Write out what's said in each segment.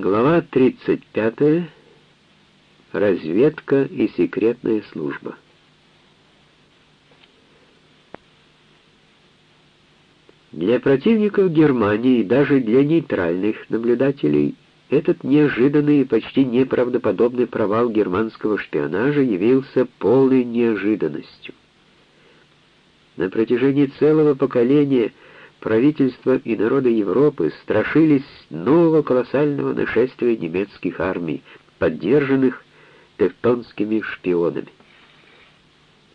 Глава 35. Разведка и секретная служба. Для противников Германии и даже для нейтральных наблюдателей этот неожиданный и почти неправдоподобный провал германского шпионажа явился полной неожиданностью. На протяжении целого поколения правительства и народы Европы страшились нового колоссального нашествия немецких армий, поддержанных тевтонскими шпионами.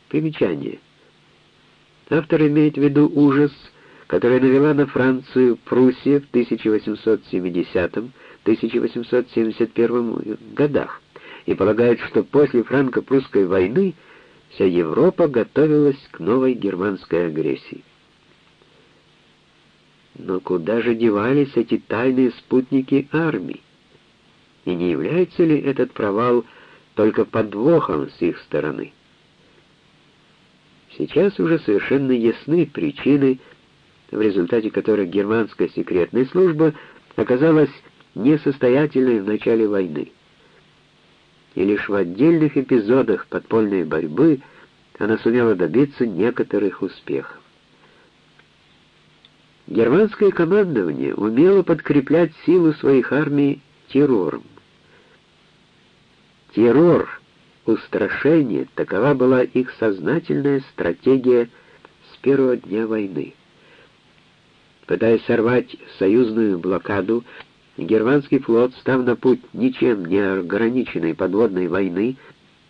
Примечание. Автор имеет в виду ужас, который навела на Францию Пруссия в 1870-1871 годах, и полагает, что после франко-прусской войны вся Европа готовилась к новой германской агрессии. Но куда же девались эти тайные спутники армии? И не является ли этот провал только подвохом с их стороны? Сейчас уже совершенно ясны причины, в результате которых германская секретная служба оказалась несостоятельной в начале войны. И лишь в отдельных эпизодах подпольной борьбы она сумела добиться некоторых успехов. Германское командование умело подкреплять силу своих армий террором. Террор, устрашение — такова была их сознательная стратегия с первого дня войны. Пытаясь сорвать союзную блокаду, германский флот, став на путь ничем не ограниченной подводной войны,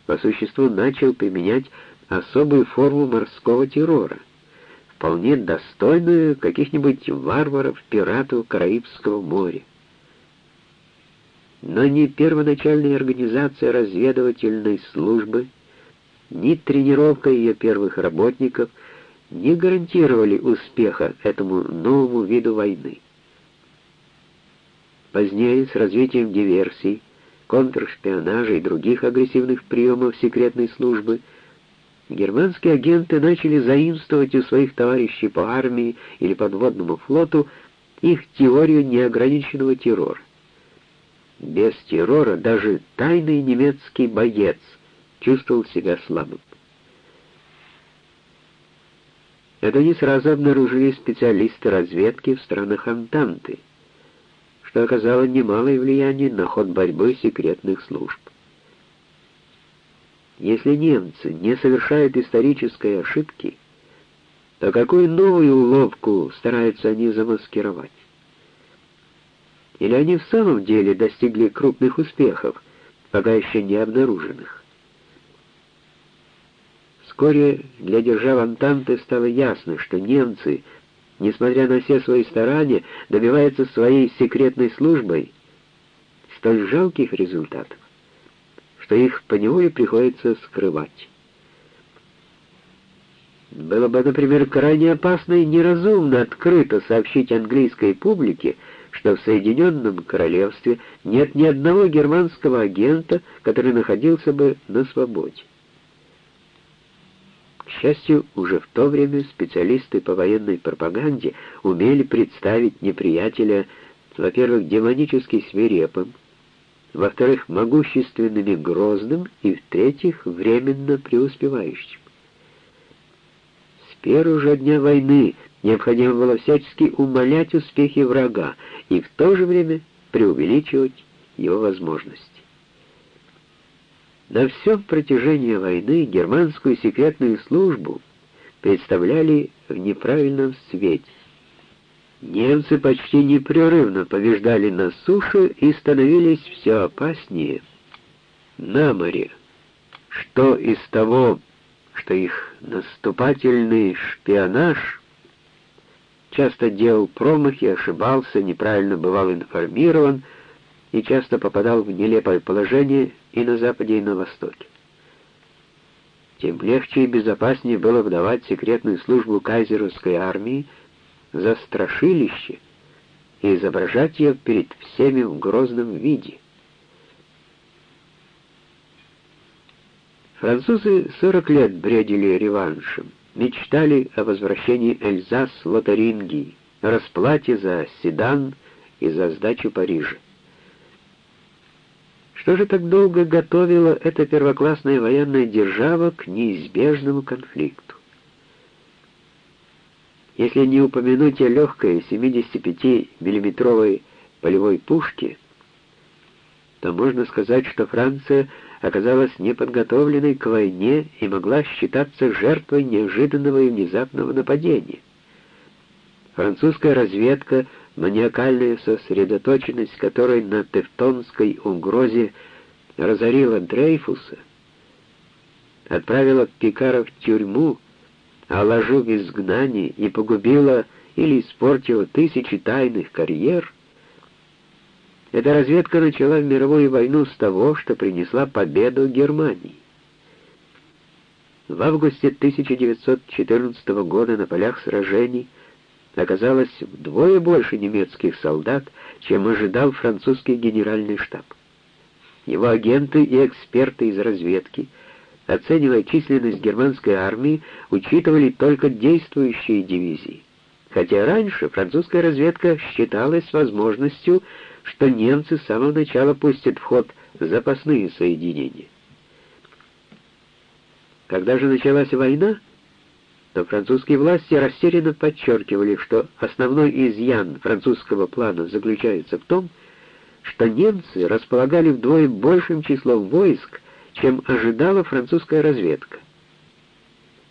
по существу начал применять особую форму морского террора — вполне достойную каких-нибудь варваров-пиратов Караибского моря. Но ни первоначальная организация разведывательной службы, ни тренировка ее первых работников не гарантировали успеха этому новому виду войны. Позднее, с развитием диверсий, контршпионажа и других агрессивных приемов секретной службы, германские агенты начали заимствовать у своих товарищей по армии или подводному флоту их теорию неограниченного террора. Без террора даже тайный немецкий боец чувствовал себя слабым. Это не сразу обнаружили специалисты разведки в странах Антанты, что оказало немалое влияние на ход борьбы секретных служб. Если немцы не совершают исторической ошибки, то какую новую уловку стараются они замаскировать? Или они в самом деле достигли крупных успехов, пока еще не обнаруженных? Вскоре для держав Антанты стало ясно, что немцы, несмотря на все свои старания, добиваются своей секретной службой столь жалких результатов что их поневоле приходится скрывать. Было бы, например, крайне опасно и неразумно открыто сообщить английской публике, что в Соединенном Королевстве нет ни одного германского агента, который находился бы на свободе. К счастью, уже в то время специалисты по военной пропаганде умели представить неприятеля, во-первых, демонически свирепым, во-вторых, могущественным и грозным, и, в-третьих, временно преуспевающим. С первого же дня войны необходимо было всячески умалять успехи врага и в то же время преувеличивать его возможности. На всем протяжении войны германскую секретную службу представляли в неправильном свете. Немцы почти непрерывно побеждали на суше и становились все опаснее на море. Что из того, что их наступательный шпионаж часто делал промахи, ошибался, неправильно бывал информирован и часто попадал в нелепое положение и на Западе, и на Востоке. Тем легче и безопаснее было вдавать секретную службу кайзеровской армии, за страшилище и изображать ее перед всеми в грозном виде. Французы 40 лет бредили реваншем, мечтали о возвращении Эльзас-Лотарингии, расплате за Седан и за сдачу Парижа. Что же так долго готовила эта первоклассная военная держава к неизбежному конфликту? Если не упомянуть о легкой 75-миллиметровой полевой пушке, то можно сказать, что Франция оказалась неподготовленной к войне и могла считаться жертвой неожиданного и внезапного нападения. Французская разведка, маниакальная сосредоточенность которой на тевтонской угрозе разорила Дрейфуса, отправила Пикара в тюрьму, а ложу в изгнание и погубила или испортила тысячи тайных карьер, эта разведка начала мировую войну с того, что принесла победу Германии. В августе 1914 года на полях сражений оказалось вдвое больше немецких солдат, чем ожидал французский генеральный штаб. Его агенты и эксперты из разведки, оценивая численность германской армии, учитывали только действующие дивизии. Хотя раньше французская разведка считалась возможностью, что немцы с самого начала пустят в ход запасные соединения. Когда же началась война, то французские власти растерянно подчеркивали, что основной изъян французского плана заключается в том, что немцы располагали вдвое большим числом войск, чем ожидала французская разведка,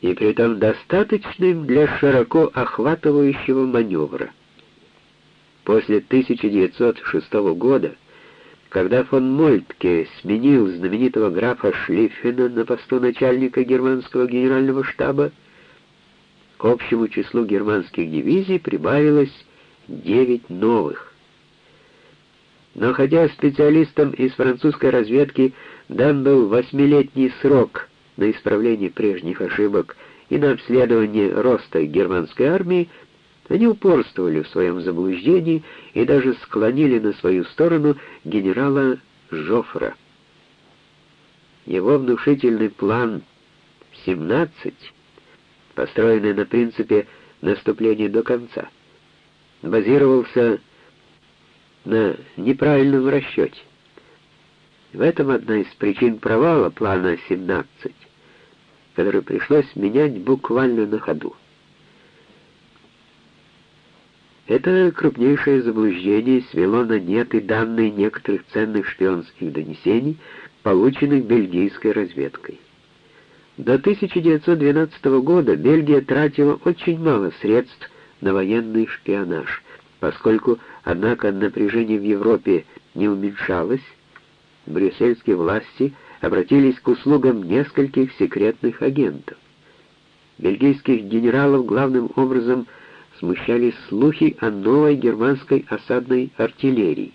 и при этом достаточным для широко охватывающего маневра. После 1906 года, когда фон Мольтке сменил знаменитого графа Шлиффена на посту начальника германского генерального штаба, к общему числу германских дивизий прибавилось 9 новых. Но хотя специалистам из французской разведки дан был восьмилетний срок на исправление прежних ошибок и на обследование роста германской армии, они упорствовали в своем заблуждении и даже склонили на свою сторону генерала Жофра. Его внушительный план «17» построенный на принципе наступления до конца, базировался на неправильном расчете. В этом одна из причин провала плана 17, который пришлось менять буквально на ходу. Это крупнейшее заблуждение свело на нет и данные некоторых ценных шпионских донесений, полученных бельгийской разведкой. До 1912 года Бельгия тратила очень мало средств на военный шпионаж, поскольку, однако, напряжение в Европе не уменьшалось, брюссельские власти обратились к услугам нескольких секретных агентов. Бельгийских генералов главным образом смущали слухи о новой германской осадной артиллерии.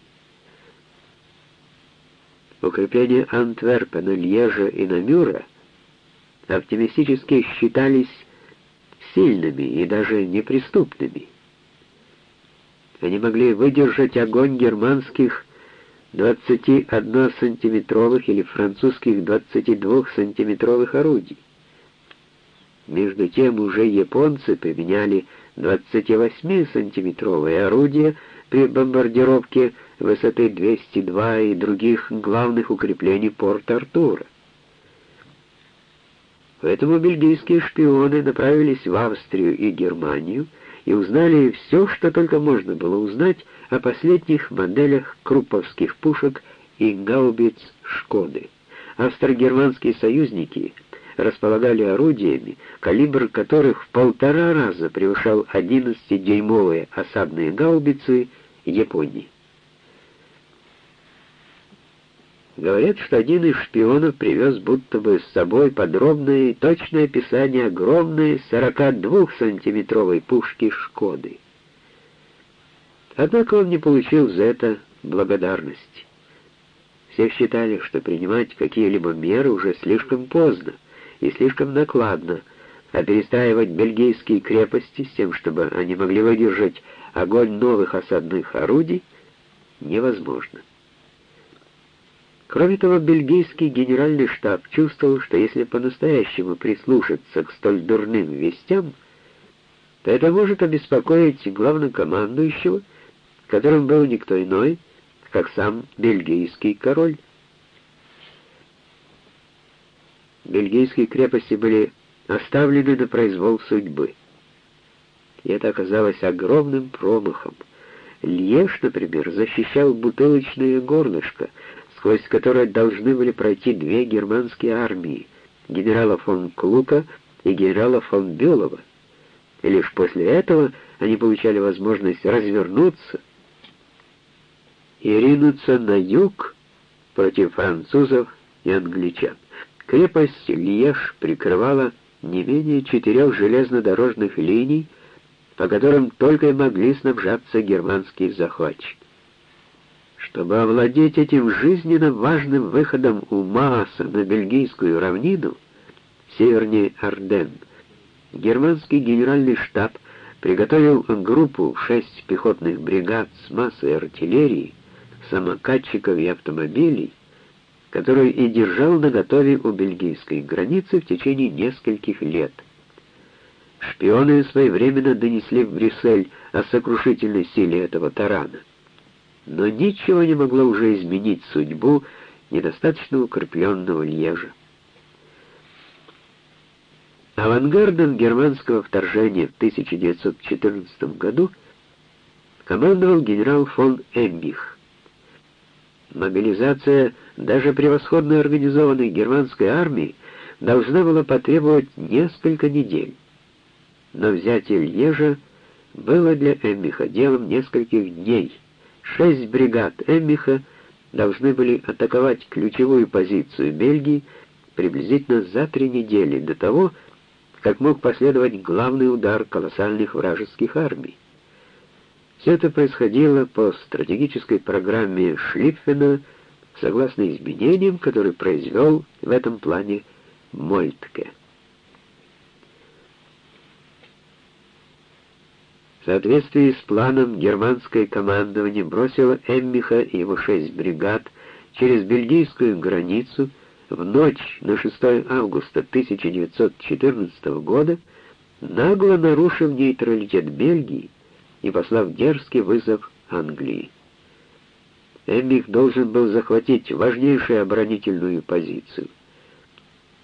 Укрепления Антверпена, Льежа и Намюра — оптимистически считались сильными и даже неприступными. Они могли выдержать огонь германских 21-сантиметровых или французских 22-сантиметровых орудий. Между тем уже японцы применяли 28-сантиметровые орудия при бомбардировке высоты 202 и других главных укреплений Порт-Артура. Поэтому бельгийские шпионы направились в Австрию и Германию и узнали все, что только можно было узнать о последних моделях круповских пушек и гаубиц «Шкоды». Австро-германские союзники располагали орудиями, калибр которых в полтора раза превышал 11-дюймовые осадные гаубицы Японии. Говорят, что один из шпионов привез будто бы с собой подробное и точное описание огромной 42-сантиметровой пушки «Шкоды». Однако он не получил за это благодарности. Все считали, что принимать какие-либо меры уже слишком поздно и слишком накладно, а перестраивать бельгийские крепости с тем, чтобы они могли выдержать огонь новых осадных орудий, невозможно. Кроме того, бельгийский генеральный штаб чувствовал, что если по-настоящему прислушаться к столь дурным вестям, то это может обеспокоить главнокомандующего, которым был никто иной, как сам бельгийский король. бельгийские крепости были оставлены на произвол судьбы. И это оказалось огромным промахом. Льеж, например, защищал бутылочное горлышко, сквозь которое должны были пройти две германские армии — генерала фон Клука и генерала фон Бюлова. И лишь после этого они получали возможность развернуться и ринуться на юг против французов и англичан. Крепость Льеж прикрывала не менее четырех железнодорожных линий, по которым только и могли снабжаться германские захватчики. Чтобы овладеть этим жизненно важным выходом у Мааса на бельгийскую равнину, севернее Арденн, германский генеральный штаб приготовил группу в шесть пехотных бригад с массой артиллерии, самокатчиков и автомобилей, которую и держал наготове у бельгийской границы в течение нескольких лет. Шпионы своевременно донесли в Брюссель о сокрушительной силе этого тарана. Но ничего не могло уже изменить судьбу недостаточно укрепленного Льежа. Авангардом германского вторжения в 1914 году командовал генерал фон Эмбих. Мобилизация даже превосходно организованной германской армии должна была потребовать несколько недель. Но взятие Льежа было для Эммиха делом нескольких дней. Шесть бригад Эммиха должны были атаковать ключевую позицию Бельгии приблизительно за три недели до того, как мог последовать главный удар колоссальных вражеских армий. Все это происходило по стратегической программе Шлиффена, согласно изменениям, которые произвел в этом плане Мольтке. В соответствии с планом германское командование бросило Эммиха и его шесть бригад через бельгийскую границу в ночь на 6 августа 1914 года, нагло нарушив нейтралитет Бельгии и послав дерзкий вызов Англии. Эммих должен был захватить важнейшую оборонительную позицию.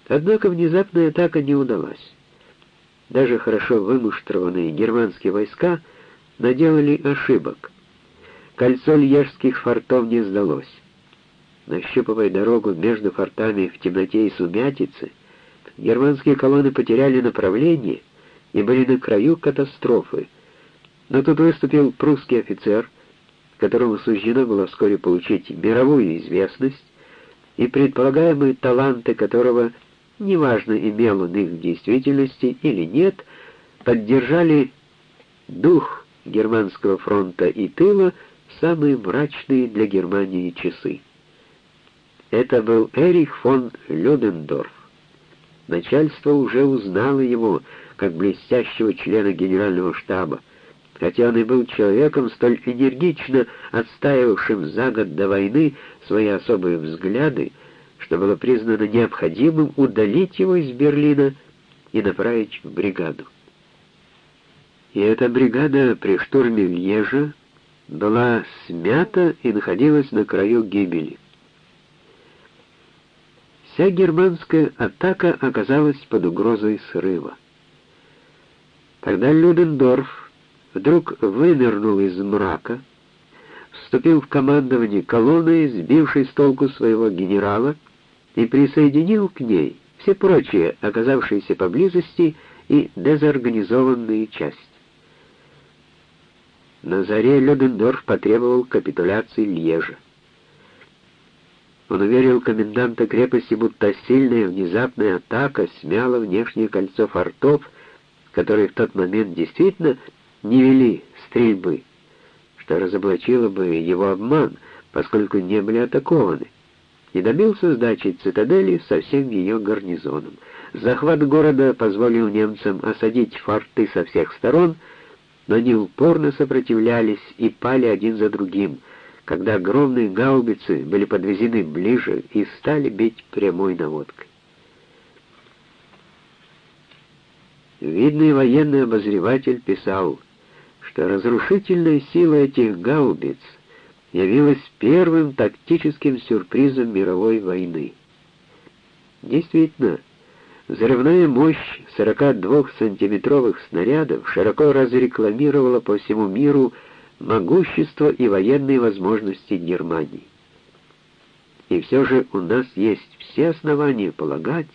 Однако внезапная атака не удалась. Даже хорошо вымуштрованные германские войска наделали ошибок. Кольцо льежских фортов не сдалось. Нащупывая дорогу между фортами в темноте и сумятице, германские колонны потеряли направление и были на краю катастрофы. Но тут выступил прусский офицер, которому суждено было вскоре получить мировую известность, и предполагаемые таланты которого, неважно, имел он их в действительности или нет, поддержали дух германского фронта и тыла в самые мрачные для Германии часы. Это был Эрих фон Людендорф. Начальство уже узнало его как блестящего члена генерального штаба, хотя он и был человеком, столь энергично отстаивавшим за год до войны свои особые взгляды, что было признано необходимым удалить его из Берлина и направить в бригаду. И эта бригада при штурме Льежа была смята и находилась на краю гибели. Вся германская атака оказалась под угрозой срыва. Тогда Людендорф вдруг вынырнул из мрака, вступил в командование колонной, сбившей с толку своего генерала, и присоединил к ней все прочие, оказавшиеся поблизости, и дезорганизованные части. На заре Людендорф потребовал капитуляции Льежа. Он уверил коменданта крепости, будто сильная внезапная атака смяла внешнее кольцо фортов, которые в тот момент действительно не вели стрельбы, что разоблачило бы его обман, поскольку не были атакованы, и добился сдачи цитадели со всем ее гарнизоном. Захват города позволил немцам осадить форты со всех сторон, но они упорно сопротивлялись и пали один за другим — когда огромные гаубицы были подвезены ближе и стали бить прямой наводкой. Видный военный обозреватель писал, что разрушительная сила этих гаубиц явилась первым тактическим сюрпризом мировой войны. Действительно, Взрывная мощь 42-сантиметровых снарядов широко разрекламировала по всему миру могущество и военные возможности Германии. И все же у нас есть все основания полагать,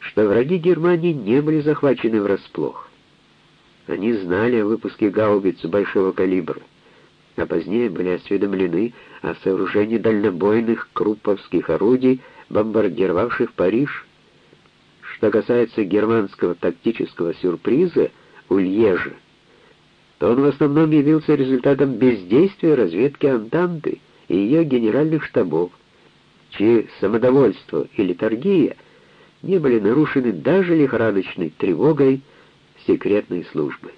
что враги Германии не были захвачены врасплох. Они знали о выпуске гаубиц большого калибра, а позднее были осведомлены о сооружении дальнобойных крупповских орудий, бомбардировавших Париж. Что касается германского тактического сюрприза у Льежа, то он в основном явился результатом бездействия разведки Антанты и ее генеральных штабов, чьи самодовольство и литургия не были нарушены даже лихорадочной тревогой секретной службы.